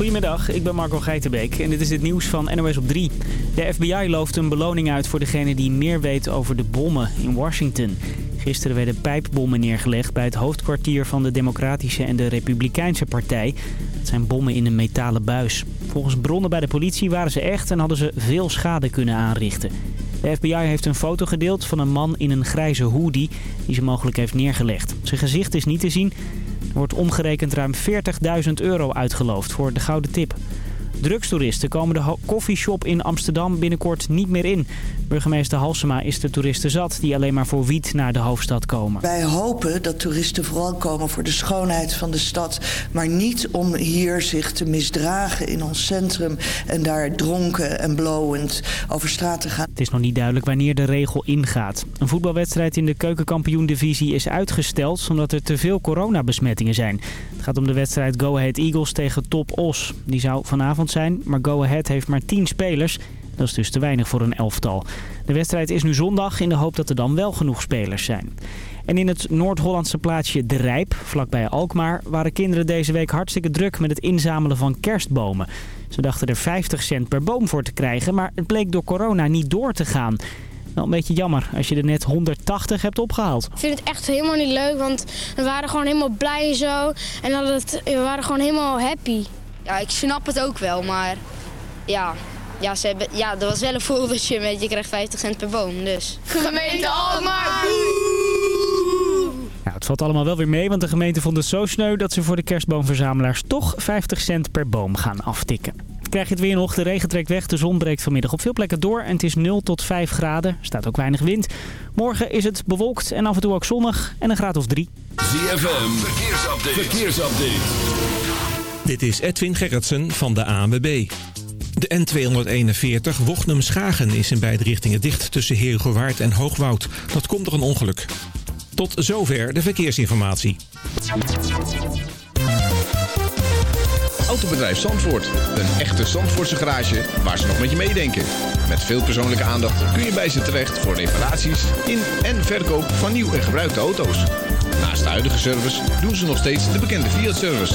Goedemiddag, ik ben Marco Geitenbeek en dit is het nieuws van NOS op 3. De FBI looft een beloning uit voor degene die meer weet over de bommen in Washington. Gisteren werden pijpbommen neergelegd bij het hoofdkwartier van de Democratische en de Republikeinse Partij. Het zijn bommen in een metalen buis. Volgens bronnen bij de politie waren ze echt en hadden ze veel schade kunnen aanrichten. De FBI heeft een foto gedeeld van een man in een grijze hoodie die ze mogelijk heeft neergelegd. Zijn gezicht is niet te zien. Er wordt omgerekend ruim 40.000 euro uitgeloofd voor de gouden tip. Drugstoeristen komen de koffieshop in Amsterdam binnenkort niet meer in. Burgemeester Halsema is de toeristen zat die alleen maar voor wiet naar de hoofdstad komen. Wij hopen dat toeristen vooral komen voor de schoonheid van de stad... maar niet om hier zich te misdragen in ons centrum... en daar dronken en blowend over straat te gaan. Het is nog niet duidelijk wanneer de regel ingaat. Een voetbalwedstrijd in de keukenkampioen-divisie is uitgesteld... omdat er te veel coronabesmettingen zijn. Het gaat om de wedstrijd Go Ahead Eagles tegen Top Os. Die zou vanavond zijn, maar Go Ahead heeft maar 10 spelers... Dat is dus te weinig voor een elftal. De wedstrijd is nu zondag in de hoop dat er dan wel genoeg spelers zijn. En in het Noord-Hollandse plaatsje De Rijp, vlakbij Alkmaar... waren kinderen deze week hartstikke druk met het inzamelen van kerstbomen. Ze dachten er 50 cent per boom voor te krijgen... maar het bleek door corona niet door te gaan. Wel een beetje jammer als je er net 180 hebt opgehaald. Ik vind het echt helemaal niet leuk, want we waren gewoon helemaal blij en zo. En dat het, we waren gewoon helemaal happy. Ja, ik snap het ook wel, maar ja, ja, ze hebben, ja, dat was wel een voorbeeldje met je krijgt 50 cent per boom. Dus. Gemeente Alkmaar! Nou, het valt allemaal wel weer mee, want de gemeente vond het zo sneu dat ze voor de kerstboomverzamelaars toch 50 cent per boom gaan aftikken. Krijg je het weer nog, de regen trekt weg, de zon breekt vanmiddag op veel plekken door en het is 0 tot 5 graden. Er staat ook weinig wind. Morgen is het bewolkt en af en toe ook zonnig en een graad of 3. ZFM, verkeersupdate. verkeersupdate. Dit is Edwin Gerritsen van de ANWB. De N241 Wochnum-Schagen is in beide richtingen dicht tussen Heergewaard en Hoogwoud. Dat komt door een ongeluk. Tot zover de verkeersinformatie. Autobedrijf Zandvoort. Een echte Zandvoortse garage waar ze nog met je meedenken. Met veel persoonlijke aandacht kun je bij ze terecht voor reparaties in en verkoop van nieuw en gebruikte auto's. Naast de huidige service doen ze nog steeds de bekende Fiat-service.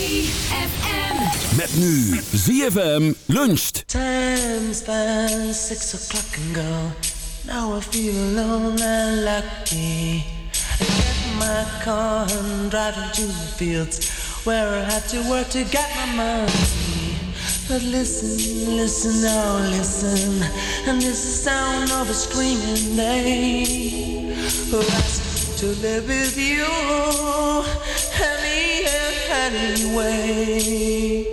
ZFM. Met nu ZFM luncht. Time's past six o'clock and go. Now I feel alone and lucky. I get in my car and drive to the fields where I had to work to get my money. But listen, listen, now listen, and this is the sound of a screaming day who asked to live with you any anyway.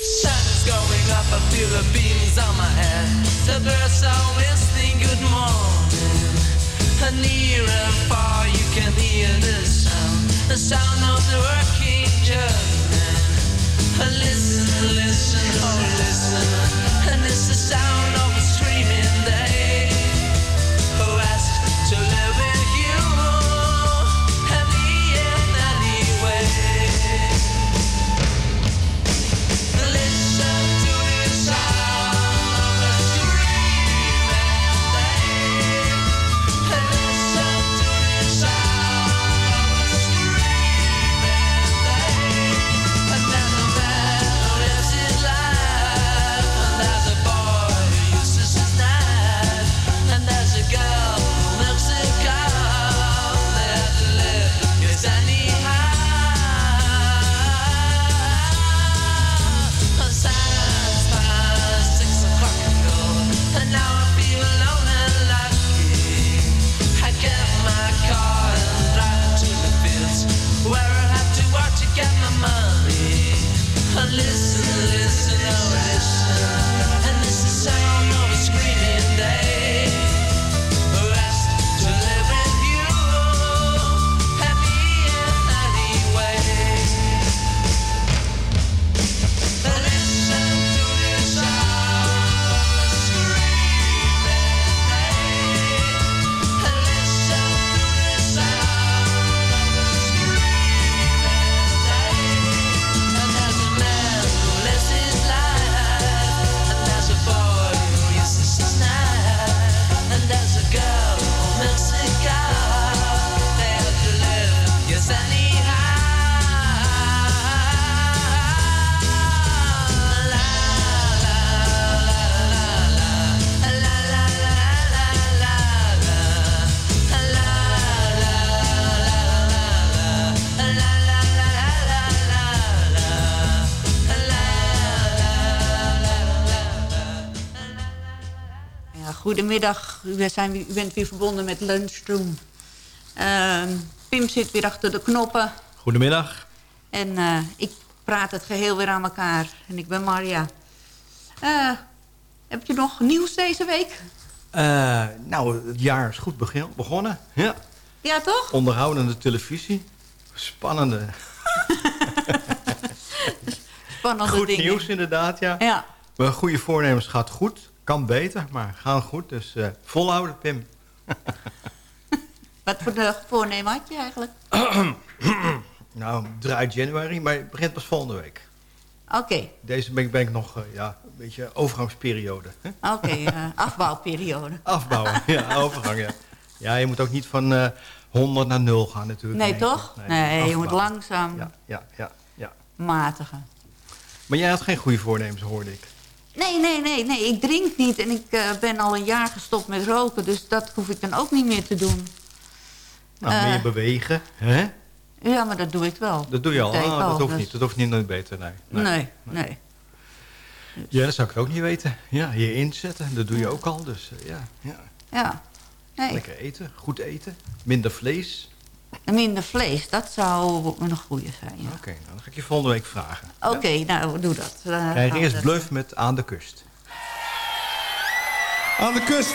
Sun's going up, I feel the beams on my head. The birds are whistling good morning. And near and far you can hear the sound, the sound of the working German. Listen, listen, oh listen, and it's the sound goedemiddag. U, zijn, u bent weer verbonden met Lunchroom. Ehm, Pim zit weer achter de knoppen. Goedemiddag. En eh, ik praat het geheel weer aan elkaar. En ik ben Maria. Eh, heb je nog nieuws deze week? Eh, nou, het jaar is goed begin- begonnen. Ja. Ja, toch? Onderhoudende televisie. Spannende. Spannende goed dingen. nieuws inderdaad, ja. Ja. Mijn goede voornemens gaat goed. Kan beter, maar gaan goed. Dus eh, volhouden, Pim. Wat voor de voornemen had je eigenlijk? nou, draait januari, maar het begint pas volgende week. Oké, Deze week ben ik nog eh, ja, een beetje overgangsperiode. oké. eh, afbouwperiode. Afbouwen, ja, overgang, ja. Ja, je moet ook niet van eh 100 naar 0 gaan natuurlijk. Nee, toch? Nee, je moet langzaam Ja, ja, ja, ja. matigen. Maar jij had geen goede voornemens, hoorde ik. Nee, nee, nee, nee. Ik drink niet en ik eh, ben al een jaar gestopt met roken. Dus dat hoef ik dan ook niet meer te doen. Nou, Eh. meer bewegen, hè? Ja, maar dat doe ik wel. Dat doe je al. Ah, dat al, hoeft dus- niet. Dat hoeft niet nooit beter, nee. Nee, nee. Ja, dat zou ik ook niet weten. Ja, je inzetten, dat doe je ook al. Dus eh, ja, ja. Ja. Nee. Lekker eten, goed eten. Minder vlees. Minder vlees, dat zou een goede zijn. Ja. Oké, nou, dan ga ik je volgende week vragen. Oké, nou, doe dat. Krijg eerst bluff met Aan de Kust. Aan de kust.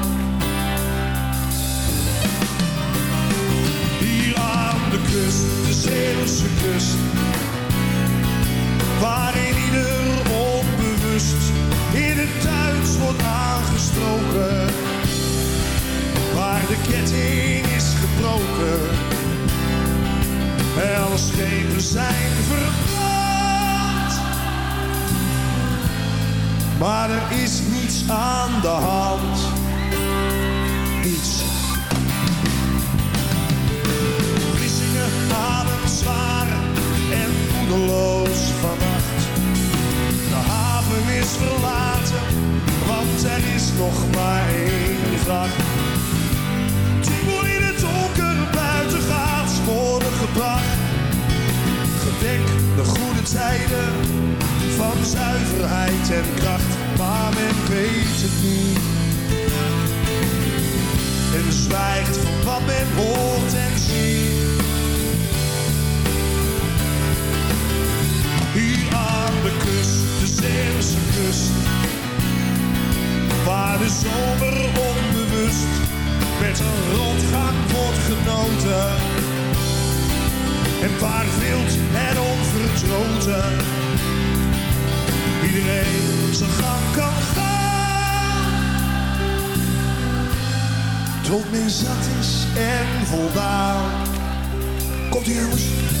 Kust, de Zeeuwse kust. Waarin ieder onbewust in het Duits wordt aangesproken. Waar de ketting is gebroken. En alle schepen zijn verbrand. Maar er is niets aan de hand. Niets. De haven is verlaten, want er is nog maar één vracht. Die in het donker buiten gaat worden gebracht. Gedenk de goede tijden van zuiverheid en kracht, maar men weet het niet. En zwijgt van wat men hoort en ziet. Hier aan de kust, de Zeeuwse kust. Waar de zomer onbewust met een rondgang wordt genoten. En waar wild en onverdroten iedereen zijn gang kan gaan. Tot men zat is en voldaan. Komt ie jongens.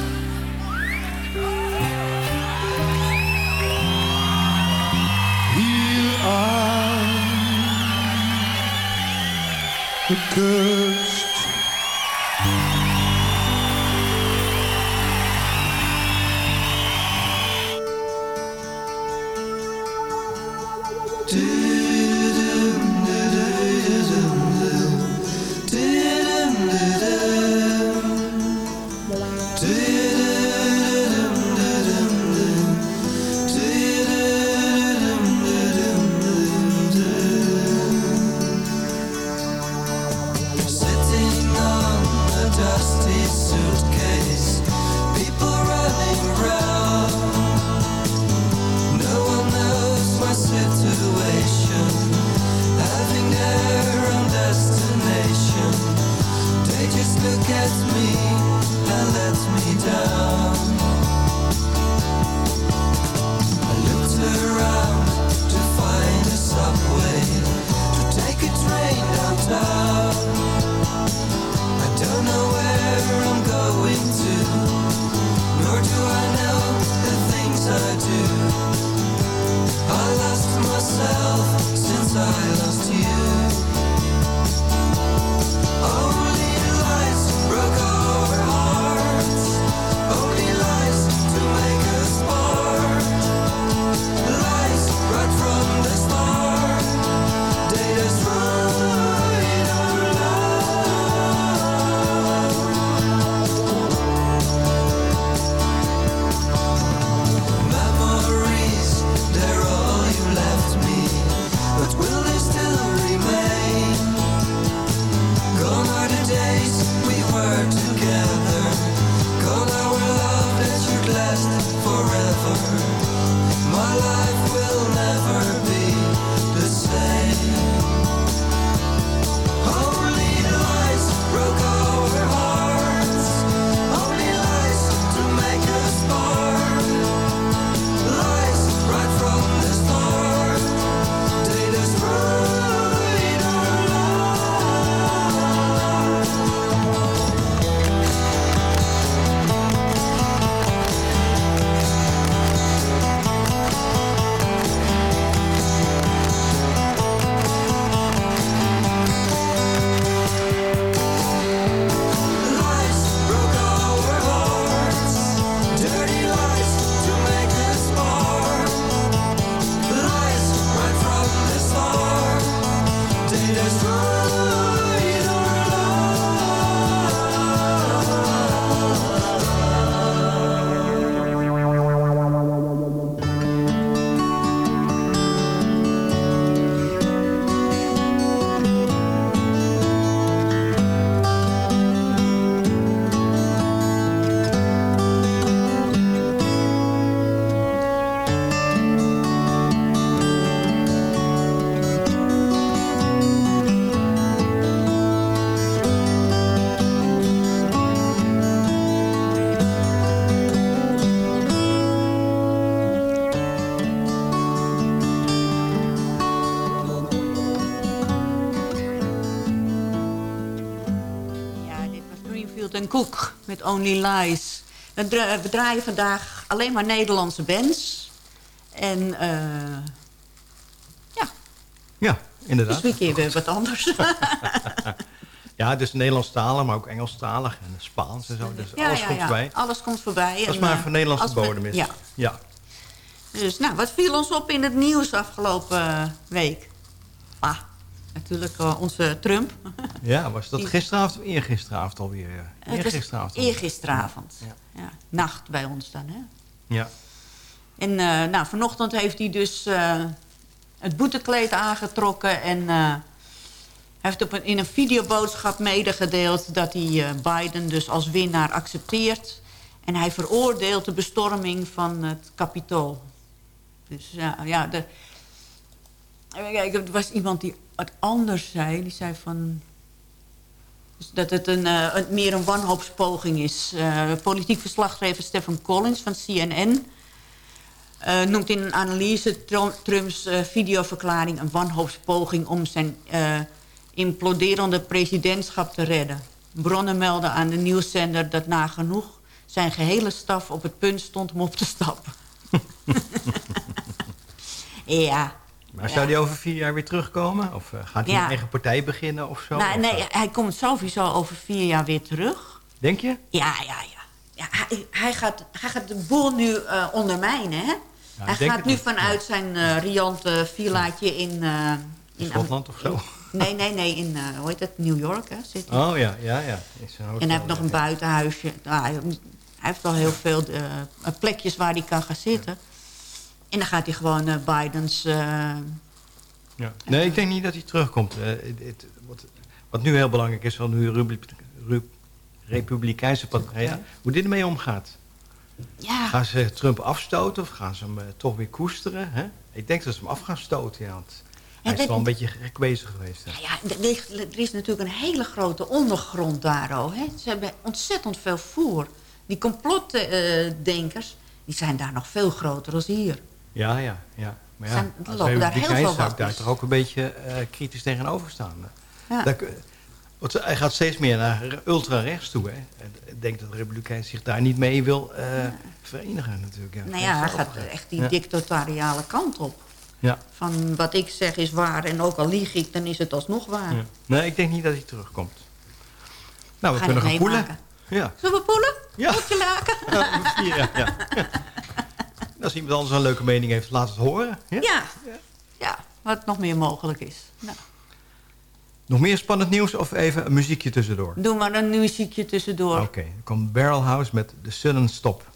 De Cook met Only Lies. We dra- we draaien vandaag alleen maar Nederlandse bands. En eh Ja, inderdaad. dus een keer weer wat anders. Ja, dus Nederlandstalig, maar ook Engelstalig en Spaans en zo. Dus ja, alles ja, komt ja. voorbij. Alles komt voorbij. Als En, maar eh, voor Nederlandse bodem is. Ja. ja. Dus nou, wat viel ons op in het nieuws afgelopen eh, week? Natuurlijk eh, onze Trump. Ja, was dat gisteravond of eergisteravond alweer? ja? Eergisteravond. Eergisteravond. Ja. nacht bij ons dan, hè? Ja. En eh, nou, vanochtend heeft hij dus eh, het boetekleed aangetrokken... en heeft op een, in een videoboodschap medegedeeld... dat hij Biden dus als winnaar accepteert. En hij veroordeelt de bestorming van het Capitool. Dus ja, ja de, Kijk, er was iemand die wat anders zei. Die zei van... Dus dat het een, eh, een, meer een wanhoopspoging is. Eh, politiek verslaggever Stephen Collins van CNN... eh, noemt in een analyse Trum- Trumps videoverklaring... een wanhoopspoging om zijn imploderende presidentschap te redden. bronnen melden aan de nieuwszender... dat nagenoeg zijn gehele staf op het punt stond om op te stappen. ja. Maar zou die over vier jaar weer terugkomen? Of eh, gaat hij een eigen partij beginnen of zo? Nou, Of, nee, eh, hij komt sowieso over vier jaar weer terug. Denk je? Ja, ja, ja. ja hij, hij, gaat, hij gaat de boel nu eh, ondermijnen, hè? hij gaat nu niet, vanuit zijn eh riante villaatje in... eh, In Schotland of zo? Nee, nee, nee, in, hoe heet het, New York, hè? Zit hij. Oh ja, ja, ja. Is En hij heeft nog een buitenhuisje. Nou, hij, hij heeft al heel veel plekjes waar hij kan gaan zitten. En dan gaat hij gewoon eh, Bidens... eh, Ja. Nee, ik denk niet dat hij terugkomt. Eh, het- het- wat, wat nu heel belangrijk is van de Ru- Republikeinse partij, hoe dit ermee omgaat. Ja. Gaan ze Trump afstoten of gaan ze hem eh, toch weer koesteren? Hè? Ik denk dat ze hem af gaan stoten, ja, want hij is wel een beetje gek bezig geweest. hè. Ja, er er is natuurlijk een hele grote ondergrond daar al. Hè. Ze hebben ontzettend veel voer. Die complotdenkers, die zijn daar nog veel groter dan hier. Ja, ja, ja. Maar ja, Zijn- als lopen daar heel Republikein veel daar toch ook een beetje eh, kritisch tegenover staan. Ja. Daar kun- want hij gaat steeds meer naar ultra-rechts toe. Hè? Ik denk dat de Republikein zich daar niet mee wil eh, verenigen natuurlijk. Ja. Nou ja, hij gaat echt die ja. dictatoriale kant op. Ja. Van wat ik zeg is waar en ook al lieg ik, dan is het alsnog waar. Nee, ik denk niet dat hij terugkomt. Nou, we kunnen gaan poelen. Ja. Zullen we poelen? Ja. Moet je vier, ja, ja. Als iemand anders een leuke mening heeft, laat het horen. Ja? Ja. ja, wat nog meer mogelijk is. Nou, Nog meer spannend nieuws of even een muziekje tussendoor? doe maar een muziekje tussendoor. Oké, dan komt Barrel House met The Sudden Stop.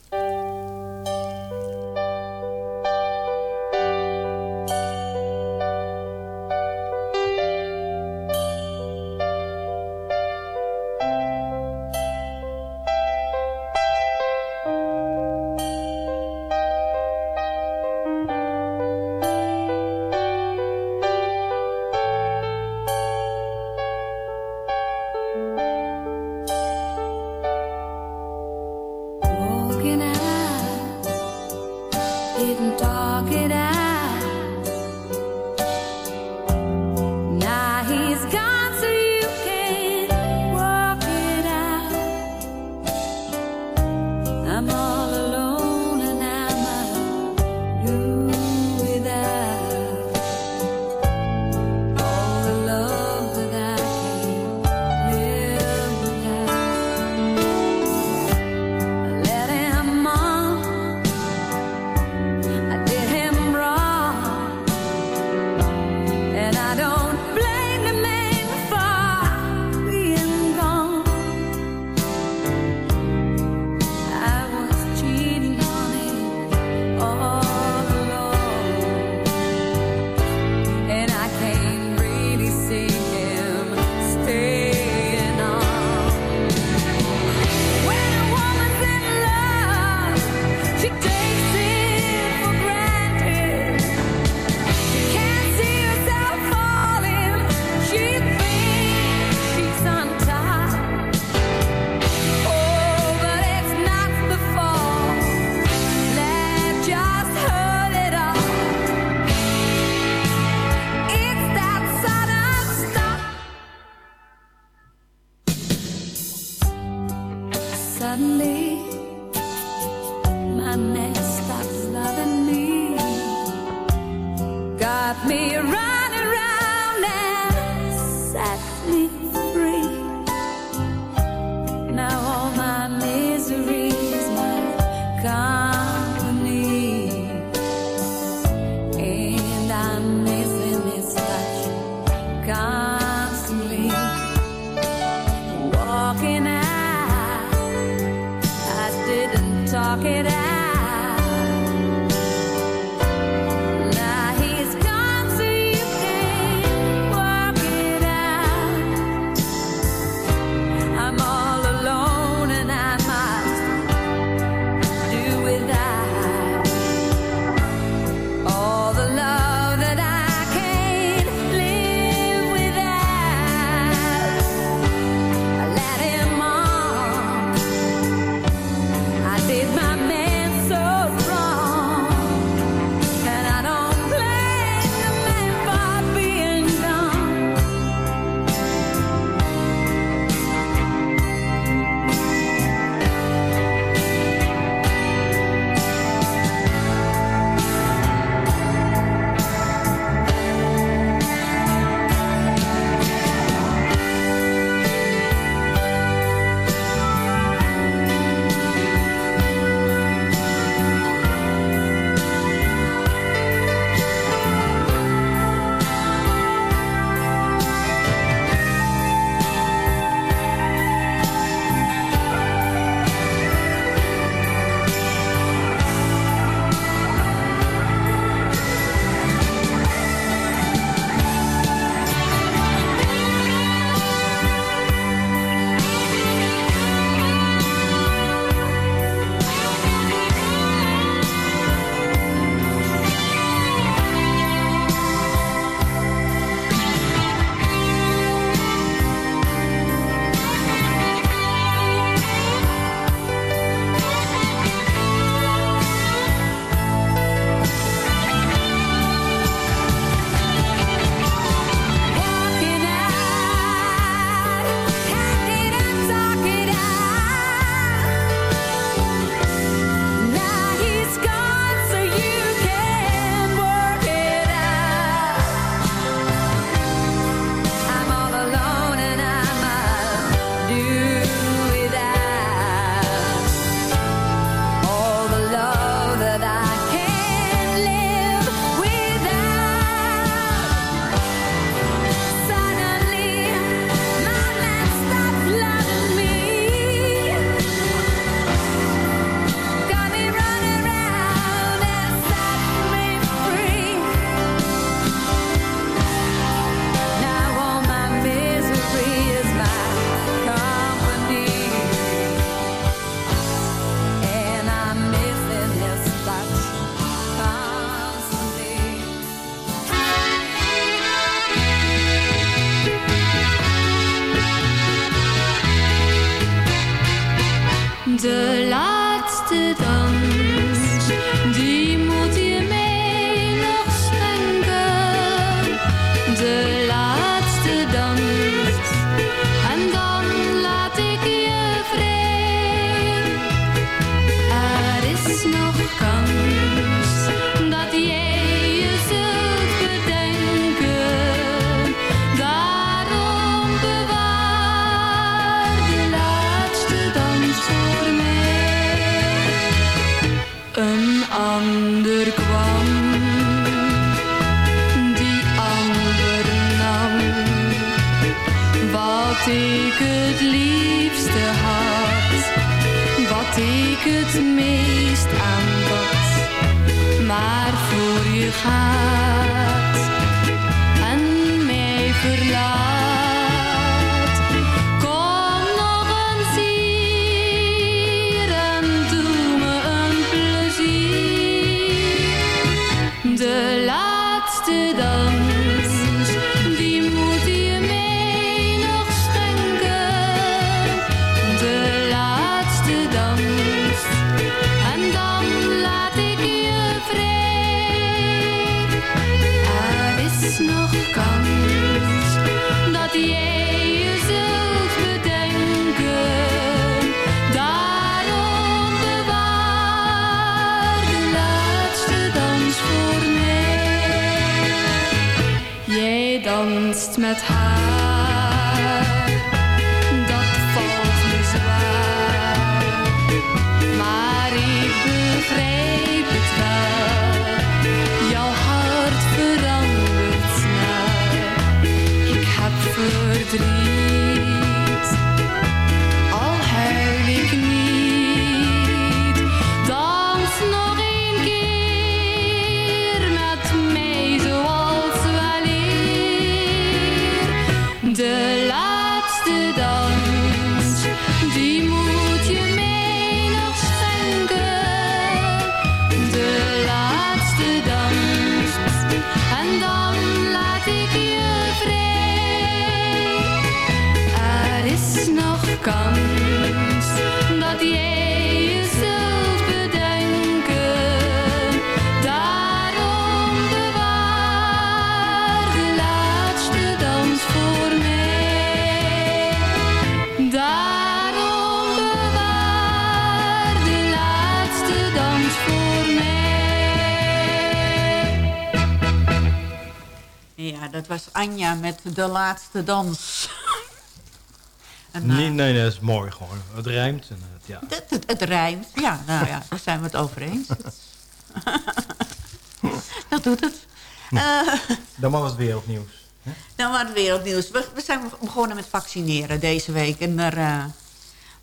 Overkwam. Die ander nam wat ik het liefste had, wat ik het meest aanbad. Maar voor je gaat danst met haar, kans dat jij je zult bedenken. Daarom bewaar de laatste dans voor mij. Daarom bewaar de laatste dans voor mij. Ja, dat was Anja met de laatste dans. En, eh, Nee, nee, nee, dat is mooi gewoon. Het rijmt. En, het, ja. Het, het, het rijmt. Ja, nou ja, daar zijn we het over eens. dat doet het. Eh, Dan maar wat wereldnieuws. dan maar het wereldnieuws. We, we zijn begonnen met vaccineren deze week. En daar eh,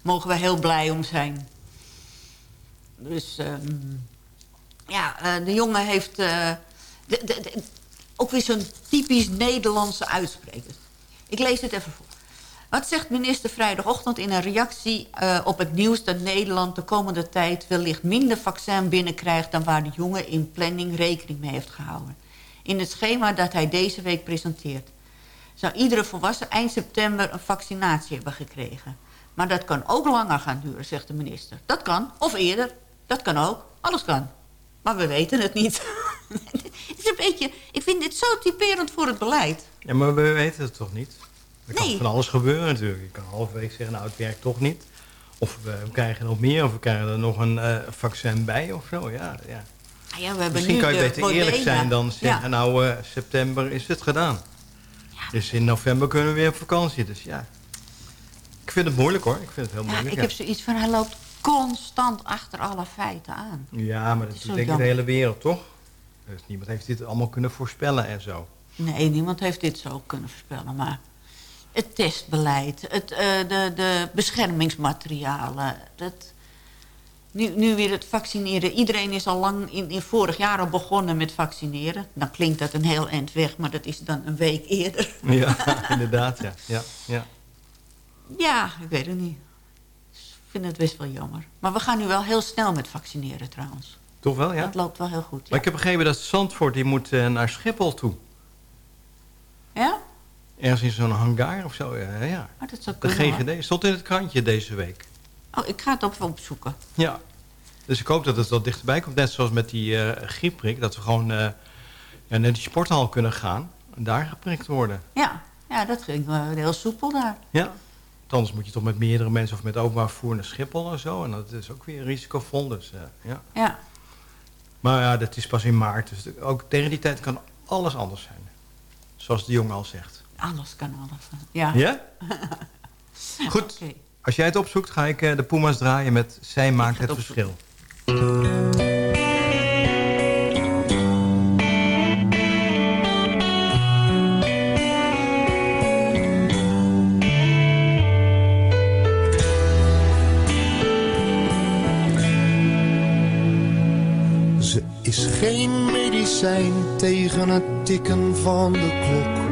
mogen we heel blij om zijn. Dus ehm, ja, de jongen heeft de, de, de- ook weer zo'n typisch Nederlandse uitspreker. Ik lees het even voor. Wat zegt minister vrijdagochtend in een reactie eh, op het nieuws... dat Nederland de komende tijd wellicht minder vaccin binnenkrijgt... dan waar de jongen in planning rekening mee heeft gehouden. In het schema dat hij deze week presenteert. Zou iedere volwassen eind september een vaccinatie hebben gekregen. Maar dat kan ook langer gaan duren, zegt de minister. Dat kan, of eerder. Dat kan ook. Alles kan. Maar we weten het niet. is een beetje, ik vind dit zo typerend voor het beleid. Ja, maar we weten het toch niet? Er kan Nee. van alles gebeuren natuurlijk. Je kan halverwege zeggen, nou het werkt toch niet. Of we, we krijgen nog meer, of we krijgen er nog een eh, vaccin bij of zo. Ja, ja. Ah ja, we hebben Misschien nu kan je beter eerlijk zijn dan zeggen, Ja. nou eh, september is het gedaan. Dus in november kunnen we weer op vakantie. Dus ja, ik vind het moeilijk hoor. Ik vind het heel Ja, moeilijk. ik ja. heb zoiets van, hij loopt constant achter alle feiten aan. Ja, maar dat denk ik de hele wereld, toch? Dus niemand heeft dit allemaal kunnen voorspellen en zo. Nee, niemand heeft dit zo kunnen voorspellen. Maar het testbeleid, het, eh, de, de beschermingsmaterialen... Dat, nu, nu weer het vaccineren. Iedereen is al lang in, in vorig jaar al begonnen met vaccineren. Dan klinkt dat een heel eind weg, maar dat is dan een week eerder. Ja, inderdaad, ja. ja, ja. Ja, ik weet het niet. Ik vind het best wel jammer. Maar we gaan nu wel heel snel met vaccineren trouwens. Toch wel, ja? Dat loopt wel heel goed. Maar ik heb begrepen dat Zandvoort die moet eh, naar Schiphol toe. Ja? Ergens in zo'n hangar of zo, ja. ja. Oh, dat zou De kunnen, hoor. GGD stond in het krantje deze week. Oh, ik ga het op opzoeken. Ja. Dus ik hoop dat het wat dichterbij komt. Net zoals met die eh griepprik. Dat we gewoon eh, ja, naar die sporthal kunnen gaan. En daar geprikt worden. Ja, ja dat ging eh, heel soepel daar. Ja. Want Anders moet je toch met meerdere mensen of met openbaar vervoer naar Schiphol en zo. En dat is ook weer risicovol. Dus, eh, ja. Ja. Maar ja, dat is pas in maart. Dus ook tegen die tijd kan alles anders zijn. Zoals de jongen al zegt. Alles kan alles. Ja? ja? Goed. Als jij het opzoekt, ga ik eh, de Puma's draaien met Zij maakt het, het verschil. Ze is geen medicijn tegen het tikken van de klok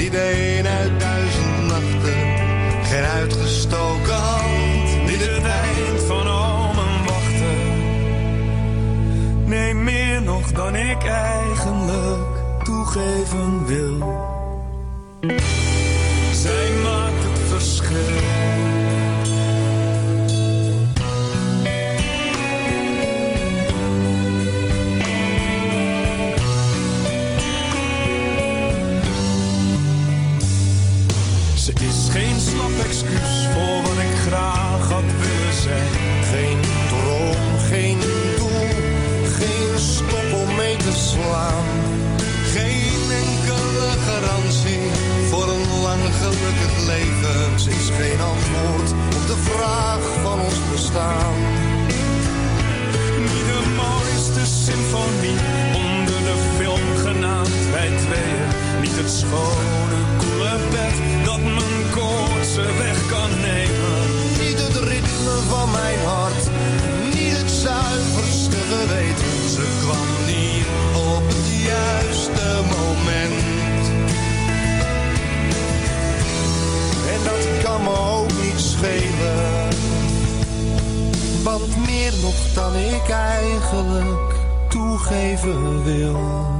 niet een uit duizend nachten. Geen uitgestoken hand, niet het eind van al mijn wachten. Nee, meer nog dan ik eigenlijk toegeven wil. Ze is geen antwoord op de vraag van ons bestaan. Niet de mooiste symfonie onder de film genaamd wij tweeën. Niet het schone, koele bed dat mijn koortsen weg kan nemen. Niet het ritme van mijn hart, niet het zuiverste geweten. Ze kwam niet op het juiste moment. Dat kan me ook niet schelen. Want meer nog dan ik eigenlijk toegeven wil.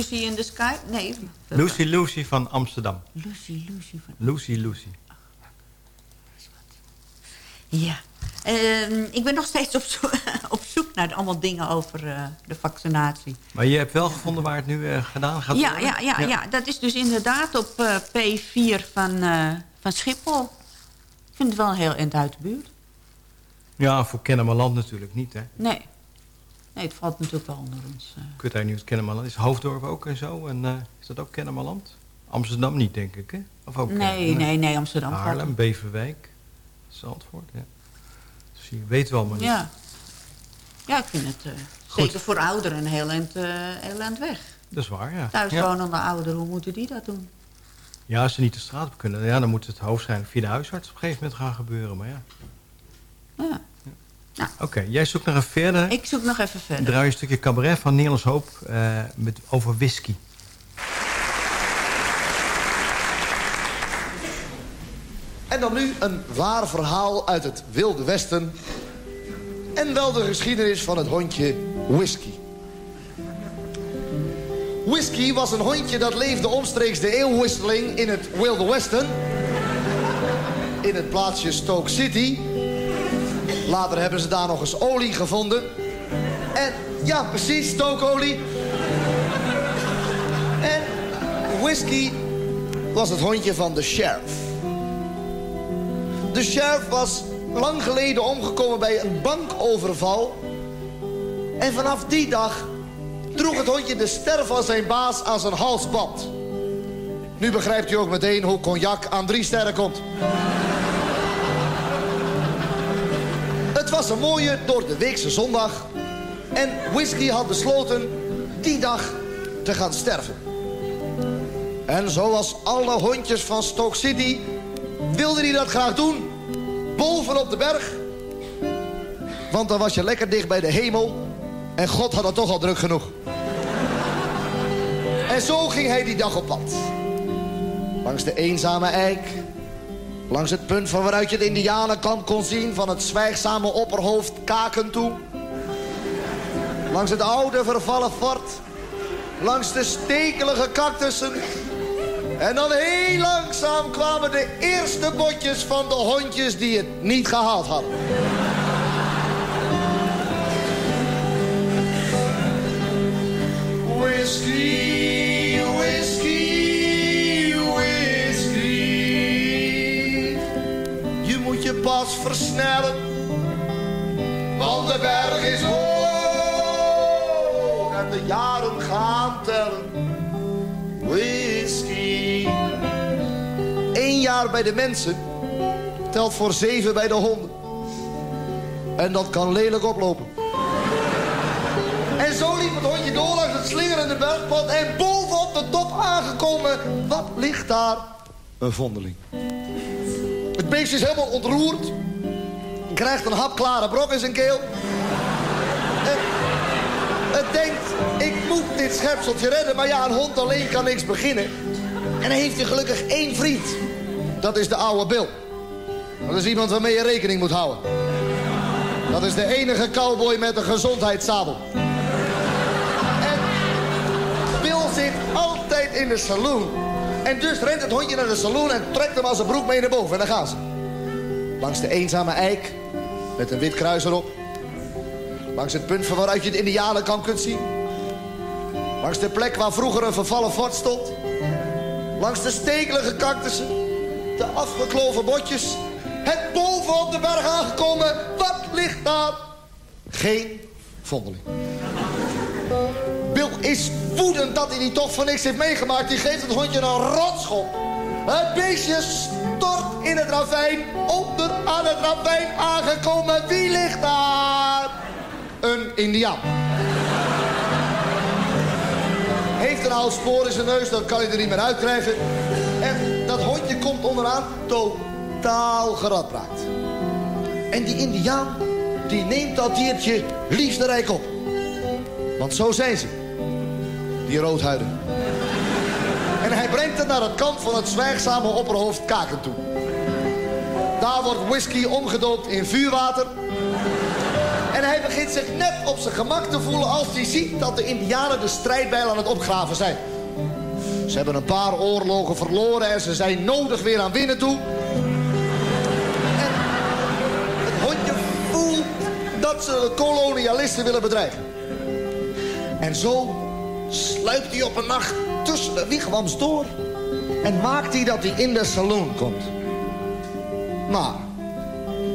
Lucy in the Sky. Nee. Lucy Lucy van Amsterdam. Lucy, Lucy van... Lucy Lucy. Ja. Ehm, ik ben nog steeds op, zo- op zoek naar allemaal dingen over eh, de vaccinatie. Maar je hebt wel gevonden waar het nu eh, gedaan gaat Ja, worden? ja, ja, ja, dat is dus inderdaad op eh, P4 van, van Schiphol. Ik vind het wel heel uit de buurt. Ja, voor Kennemerland natuurlijk niet, hè. Nee. Nee, het valt natuurlijk wel onder ons. eh. Kut daar niet Kennemerland. Is Hoofddorp ook en zo? En eh, is dat ook Kennemerland? Amsterdam niet, denk ik, hè? Of ook, Nee, eh, nee, nee, Amsterdam valt Haarlem, Beverwijk, Zandvoort, ja. Dus je weet wel, maar niet. Ja. Ja, ik vind het Goed. zeker voor ouderen een heel eind, heel eind weg. Dat is waar, ja. Thuiswonende ouderen, hoe moeten die dat doen? Ja, als ze niet de straat op kunnen, ja, dan moet het hoofdzijnlijk via de huisarts op een gegeven moment gaan gebeuren. Maar ja. Ja. Oké, jij zoekt nog even verder. Ik zoek nog even verder. Draai een stukje cabaret van Nederlands Hoop eh, met, over whisky. En dan nu een waar verhaal uit het Wilde Westen. En wel de geschiedenis van het hondje Whisky. Whisky was een hondje dat leefde omstreeks de eeuwwisseling in het Wilde Westen. In het plaatsje Stoke City. Later hebben ze daar nog eens olie gevonden. En ja, precies, stookolie. En Whisky was het hondje van de sheriff. De sheriff was lang geleden omgekomen bij een bankoverval. En vanaf die dag droeg het hondje de ster van zijn baas aan zijn halsband. Nu begrijpt u ook meteen hoe cognac aan drie sterren komt. Het was een mooie door de weekse zondag. En Whisky had besloten die dag te gaan sterven. En zoals alle hondjes van Stoke City wilde hij dat graag doen. Bovenop de berg. Want dan was je lekker dicht bij de hemel. En God had het toch al druk genoeg. En zo ging hij die dag op pad. Langs de eenzame eik. Langs het punt van waaruit je het indianenkamp kon zien... van het zwijgzame opperhoofd Kaken toe. Langs het oude vervallen fort. Langs de stekelige cactussen. En dan heel langzaam kwamen de eerste botjes van de hondjes die het niet gehaald hadden. Whisky, pas versnellen, want de berg is hoog en de jaren gaan tellen. Whisky. Eén jaar bij de mensen telt voor zeven bij de honden. En dat kan lelijk oplopen. En zo liep het hondje door langs het slingerende bergpad... en bovenop de top aangekomen, wat ligt daar? Een vondeling. Het beestje is helemaal ontroerd. Krijgt een hap klare brok in zijn keel. En het denkt, ik moet dit schepseltje redden... maar ja, een hond alleen kan niks beginnen. En dan heeft hij gelukkig één vriend. Dat is de oude Bill. Dat is iemand waarmee je rekening moet houden. Dat is de enige cowboy met een gezondheidszabel. En Bill zit altijd in de saloon. En dus rent het hondje naar de saloon en trekt hem als een broek mee naar boven. En dan gaan ze. Langs de eenzame eik, met een wit kruis erop. Langs het punt van waaruit je het indianenkamp kunt zien. Langs de plek waar vroeger een vervallen fort stond. Langs de stekelige cactussen. De afgekloven botjes. Het bovenop de berg aangekomen. Wat ligt daar? Geen vondeling. Is woedend dat hij die toch voor niks heeft meegemaakt. Die geeft het hondje een rotschop. Het beestje stort in het ravijn. Onder aan het ravijn aangekomen. Wie ligt daar? Een indiaan. Heeft een oud spoor in zijn neus, dat kan hij er niet meer uitkrijgen. En dat hondje komt onderaan totaal geradbraakt. En die indiaan, die neemt dat diertje liefderijk op. Want zo zijn ze, die roodhuiden. En hij brengt het naar het kamp van het zwijgzame opperhoofd Kaken toe. Daar wordt whisky omgedoopt in vuurwater. En hij begint zich net op zijn gemak te voelen als hij ziet dat de indianen de strijdbijl aan het opgraven zijn. Ze hebben een paar oorlogen verloren en ze zijn nodig weer aan winnen toe. En het hondje voelt dat ze de kolonialisten willen bedreigen. En zo sluipt hij op een nacht tussen de wigwams door... en maakt hij dat hij in de saloon komt. Nou,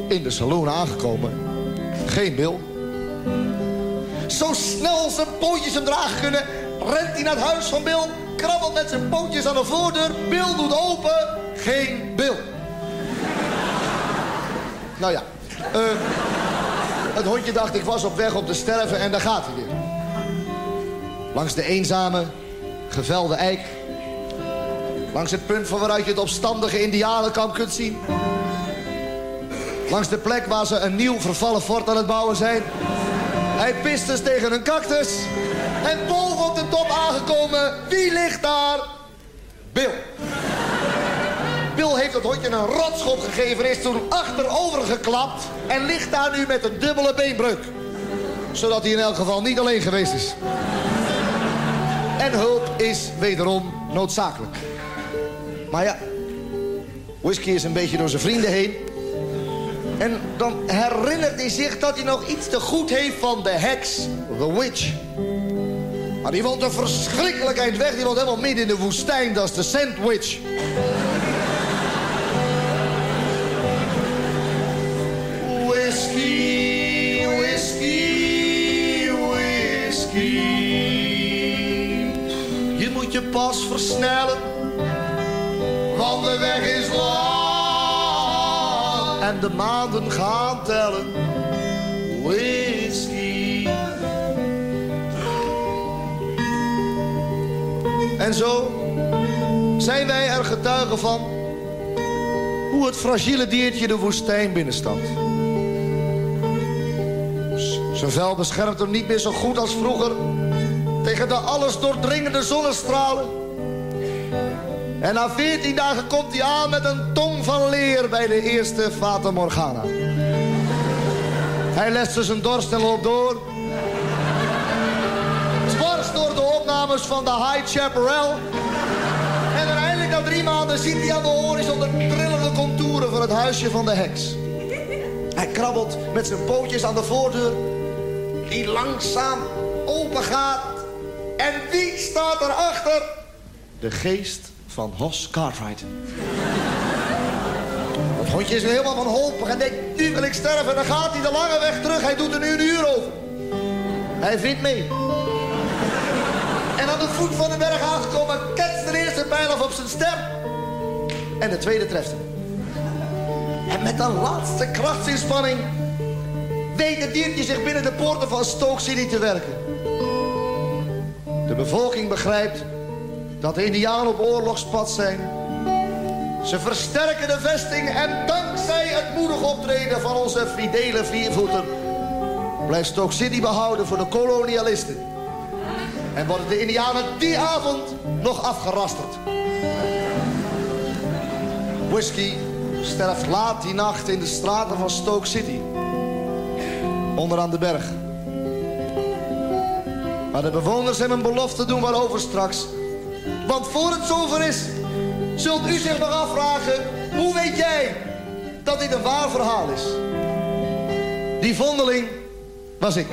in de saloon aangekomen, geen Bill. Zo snel zijn pootjes hem dragen kunnen, rent hij naar het huis van Bill... krabbelt met zijn pootjes aan de voordeur, Bill doet open, geen Bill. Nou ja, eh, het hondje dacht ik was op weg om te sterven en daar gaat hij weer. Langs de eenzame, gevelde eik. Langs het punt van waaruit je het opstandige indianenkamp kunt zien. Langs de plek waar ze een nieuw vervallen fort aan het bouwen zijn. Hij pist dus tegen een cactus. En boven op de top aangekomen, wie ligt daar? Bill. Bill heeft het hondje een rotschop gegeven, is toen achterover geklapt... en ligt daar nu met een dubbele beenbreuk. Zodat hij in elk geval niet alleen geweest is. En hulp is wederom noodzakelijk. Maar ja, Whisky is een beetje door zijn vrienden heen. En dan herinnert hij zich dat hij nog iets te goed heeft van de heks, the witch. Maar die woont een verschrikkelijk eind weg. Die woont helemaal midden in de woestijn. Dat is de Sandwich. Pas versnellen, want de weg is lang. En de maanden gaan tellen. Whisky. En zo zijn wij er getuigen van hoe het fragiele diertje de woestijn binnenstapt. Zijn beschermt hem niet meer zo goed als vroeger tegen de alles doordringende zonnestralen. En na veertien dagen komt hij aan met een tong van leer bij de eerste Fata Morgana. Hij lest dus zijn dorst en loopt door. Dwars door de opnames van de High Chaparral. En uiteindelijk na drie maanden ziet hij aan de horizon de trillende contouren van het huisje van de heks. Hij krabbelt met zijn pootjes aan de voordeur, die langzaam open gaat. En wie staat erachter? De geest van Hos Cartwright. Het hondje is helemaal wanhopig en denkt, nu wil ik sterven. Dan gaat hij de lange weg terug, hij doet er nu een uur over. Hij vindt mee. En aan de voet van de berg aangekomen, ketst de eerste pijl af op zijn stem. En de tweede treft hem. En met een laatste krachtsinspanning weet het diertje zich binnen de poorten van Stoke City te werken. De bevolking begrijpt dat de indianen op oorlogspad zijn. Ze versterken de vesting en dankzij het moedig optreden van onze fidele viervoeter... blijft Stoke City behouden voor de kolonialisten. En worden de indianen die avond nog afgerasterd. Whisky sterft laat die nacht in de straten van Stoke City. Onderaan de berg. Maar de bewoners hebben een belofte doen waarover straks. Want voor het zover is, zult u zich nog afvragen... hoe weet jij dat dit een waar verhaal is? Die vondeling was ik.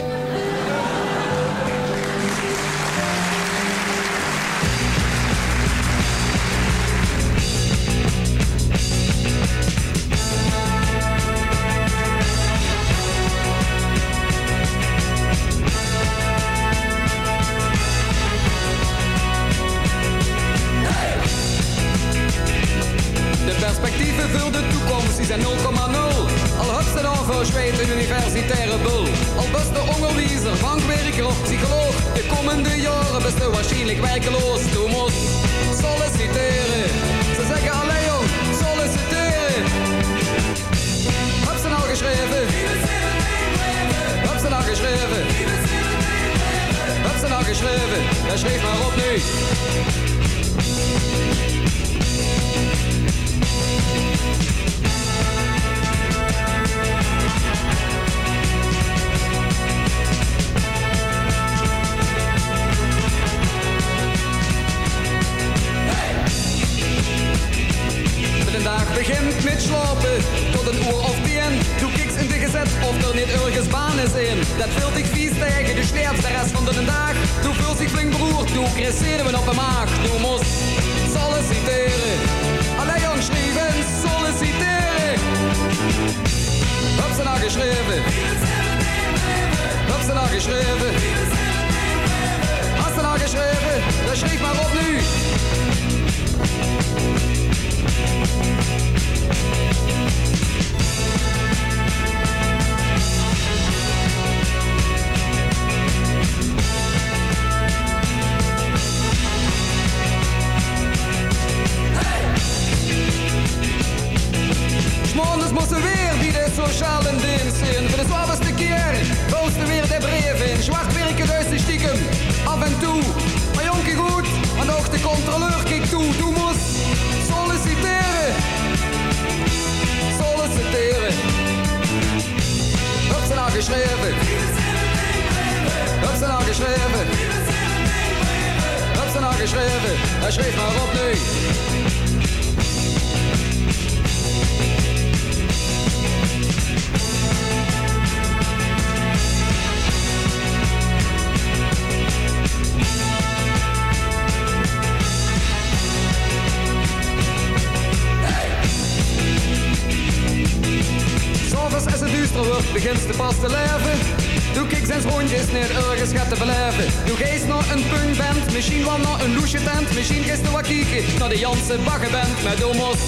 Misschien wel naar een loesje tent. Misschien gisteren wat kieken naar de Janse baggenband. Met domos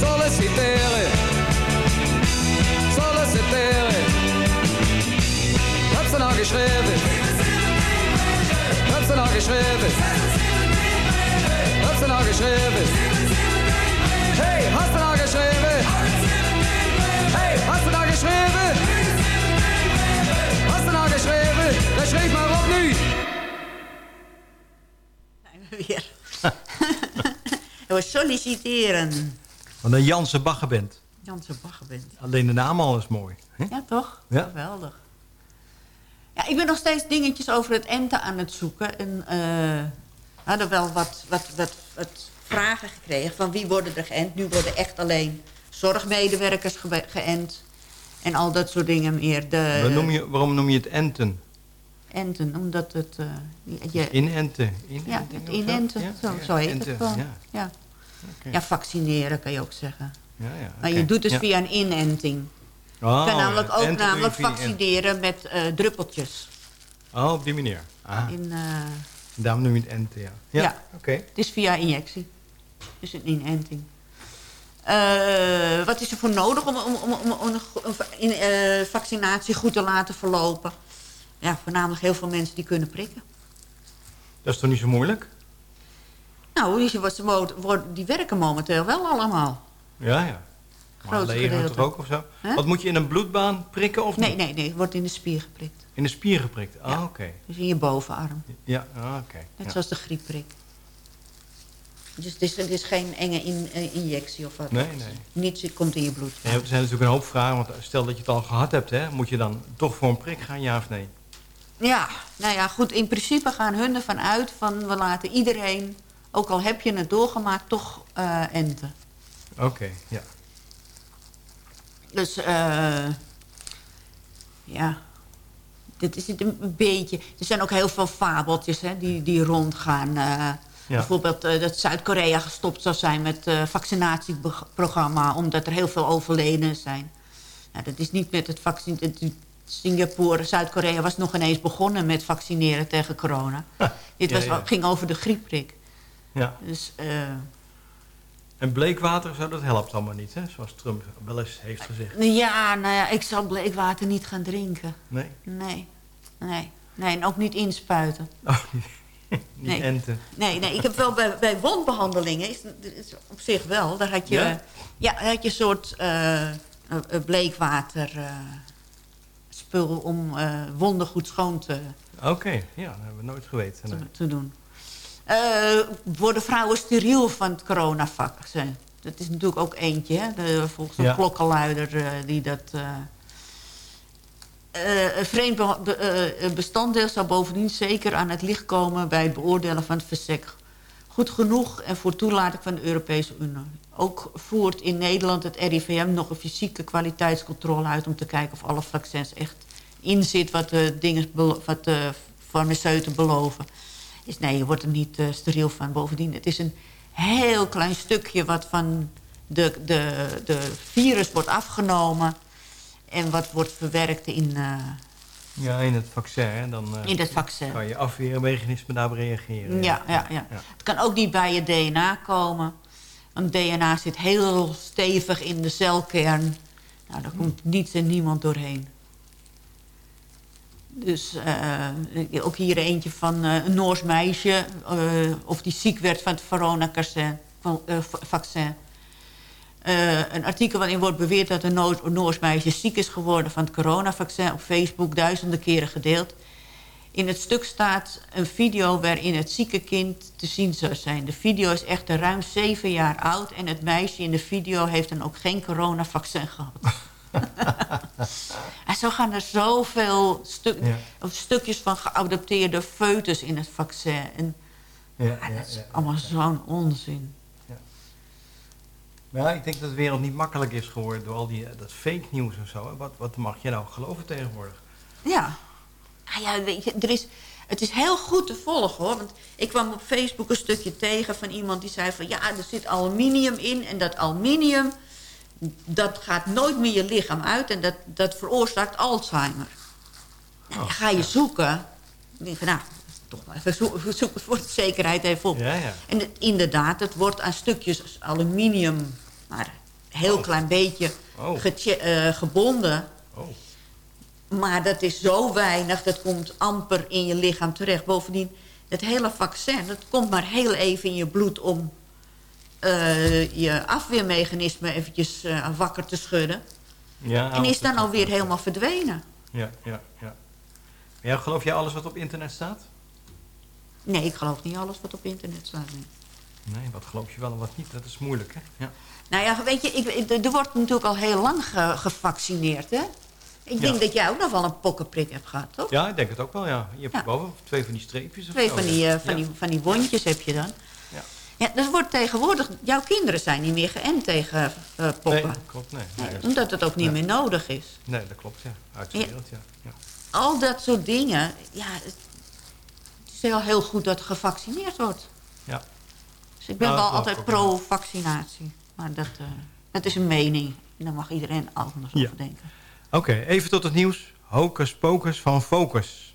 solliciteren. Solliciteren. Heb ze nou geschreven? Heb ze nou geschreven? Heb ze nou geschreven? Hey, hast du nou geschreven? Hey, hast du nou geschreven? Hast du nou geschreven? Dan schreef maar op nu. Weer. We solliciteren. Wat een Janse Baggerband. Janse Baggerband. Alleen de naam al is mooi. hè? Ja, toch? Ja. Geweldig. Ja, ik ben nog steeds dingetjes over het enten aan het zoeken. En eh, we hadden wel wat, wat, wat, wat vragen gekregen van wie worden er geënt. Nu worden echt alleen zorgmedewerkers ge- geënt. En al dat soort dingen meer. De, noem je, waarom noem je het enten? Enten, omdat het... eh, je, Inenten. ja, Inenting het inenten, Ja? zo, Ja, zo heet enten, het. Ja. Ja. Ja, vaccineren kan je ook zeggen. Ja, ja, Maar je doet dus Ja. via een inenting. Oh, je kan namelijk ja. ook Enten namelijk vaccineren met eh, druppeltjes. Oh, op die manier. Ah, In, eh, daarom noem je het enten, ja. Ja, Ja. oké. Het is via injectie. Dus een inenting. Wat is er voor nodig om, om, om, om, een in, vaccinatie goed te laten verlopen? Ja, voornamelijk heel veel mensen die kunnen prikken. Dat is toch niet zo moeilijk? Nou, die, die werken momenteel wel allemaal. Ja, ja. Maar gedeelte. toch ook of zo? Wat moet je in een bloedbaan prikken of Nee, niet? nee, nee, wordt in de spier geprikt. In de spier geprikt? Ah, oké. Dus in je bovenarm. Ja, ah, oké. Net Ja. zoals de griepprik. Dus het is, het is geen enge in- eh, injectie of wat. Nee, Het nee. Niets komt in je bloed. Ja, er zijn natuurlijk een hoop vragen, want stel dat je het al gehad hebt, hè, moet je dan toch voor een prik gaan, ja of nee? Ja, nou ja, goed. In principe gaan hun ervan uit van we laten iedereen, ook al heb je het doorgemaakt, toch eh, enten. Oké, ja. Dus eh ja, dit is het een beetje. Er zijn ook heel veel fabeltjes hè, die, die rondgaan. eh, Bijvoorbeeld eh, dat Zuid-Korea gestopt zou zijn met het vaccinatieprogramma... omdat er heel veel overledenen zijn. Nou, dat is niet met het vaccin... het- Singapore, Zuid-Korea was nog ineens begonnen met vaccineren tegen corona. Dit Ja, was, ja. ging over de griepprik. ja. Dus eh, En bleekwater, zo, dat helpt allemaal niet, hè? zoals Trump wel eens heeft gezegd. ja, nou ja, ik zal bleekwater niet gaan drinken. Nee? Nee, nee. Nee, en ook niet inspuiten. Oh, niet, Nee. enten. Nee, nee, ik heb wel bij, bij wondbehandelingen, is, is op zich wel, daar had je, Ja? had je een soort eh, eh, bleekwater eh, spul om eh, wonden goed schoon te, Oké, ja, dat hebben we nooit geweten. nee. te doen. Eh, worden vrouwen steriel van het coronavaccin? Dat is natuurlijk ook eentje, hè? De, volgens een Ja. klokkenluider eh, die dat... een vreemd be- be- bestanddeel zou bovendien zeker aan het licht komen... bij het beoordelen van het verzek goed genoeg en voor toelating van de Europese Unie. Ook voert in Nederland het RIVM nog een fysieke kwaliteitscontrole uit... om te kijken of alle vaccins echt in zit wat de, dingen, wat de farmaceuten beloven. Is, nee, je wordt er niet eh, steriel van. Bovendien, het is een heel klein stukje wat van de, de, de virus wordt afgenomen... en wat wordt verwerkt in... eh, Ja, in het vaccin. Hè, dan eh, In het vaccin. kan je afweermechanisme daarop reageren. Ja, ja, ja. Het kan ook niet bij je DNA komen. Want DNA zit heel stevig in de celkern. Nou, daar komt niets en niemand doorheen. Dus eh, ook hier eentje van eh, een Noors meisje... of die ziek werd van het corona-vaccin. vaccin. Eh, een artikel waarin wordt beweerd dat een Noors, Noors meisje ziek is geworden... van het coronavaccin op Facebook duizenden keren gedeeld. In het stuk staat een video waarin het zieke kind te zien zou zijn. De video is echter ruim zeven jaar oud... en het meisje in de video heeft dan ook geen coronavaccin gehad. en zo gaan er zoveel stu Ja. of stukjes van geadopteerde foetus in het vaccin. En, Ja, ja, ja, dat is ja. allemaal zo'n onzin. Ja, ik denk dat de wereld niet makkelijk is geworden door al die, eh, dat fake nieuws en zo. Wat, wat mag je nou geloven tegenwoordig? Ja. Ah ja, weet je, er is, het is heel goed te volgen hoor. Want ik kwam op Facebook een stukje tegen van iemand die zei van... ja, er zit aluminium in en dat aluminium... dat gaat nooit meer je lichaam uit en dat, dat veroorzaakt Alzheimer. Nou, dan ga je zoeken. Ik denk van nou, toch maar even zo- zoeken voor de zekerheid even op. Ja, ja. En het, inderdaad, het wordt aan stukjes aluminium... maar een heel klein beetje Oh. eh, gebonden... Oh. Maar dat is zo weinig, dat komt amper in je lichaam terecht. Bovendien, het hele vaccin, dat komt maar heel even in je bloed om eh, je afweermechanisme eventjes eh, wakker te schudden. Ja, en is dan alweer helemaal verdwenen. Ja, ja, ja. Ja, geloof jij alles wat op internet staat? Nee, ik geloof niet alles wat op internet staat. nee. Nee, wat geloof je wel en wat niet? Dat is moeilijk, hè? Ja. Nou ja, weet je, ik, er wordt natuurlijk al heel lang ge- gevaccineerd, hè? Ik denk Ja. dat jij ook nog wel een pokkenprik hebt gehad, toch? ja, ik denk het ook wel, ja. Je hebt Ja. boven twee van die streepjes of Twee zo, van die, eh, van, die, van die wondjes heb je dan. Ja. Ja, dat wordt tegenwoordig... Jouw kinderen zijn niet meer geënt tegen eh pokken. Nee, klopt, nee. nee, Omdat het ook niet meer nodig is. Nee, dat klopt, ja. Uit de wereld, ja. ja. Al dat soort dingen... Ja, is heel, heel goed dat er gevaccineerd wordt. Ja. Dus ik ben Nou, wel altijd pro-vaccinatie. Maar dat, dat is een mening. En daar mag iedereen anders Ja. over denken. Oké, even tot het nieuws. Hocus pocus van Focus.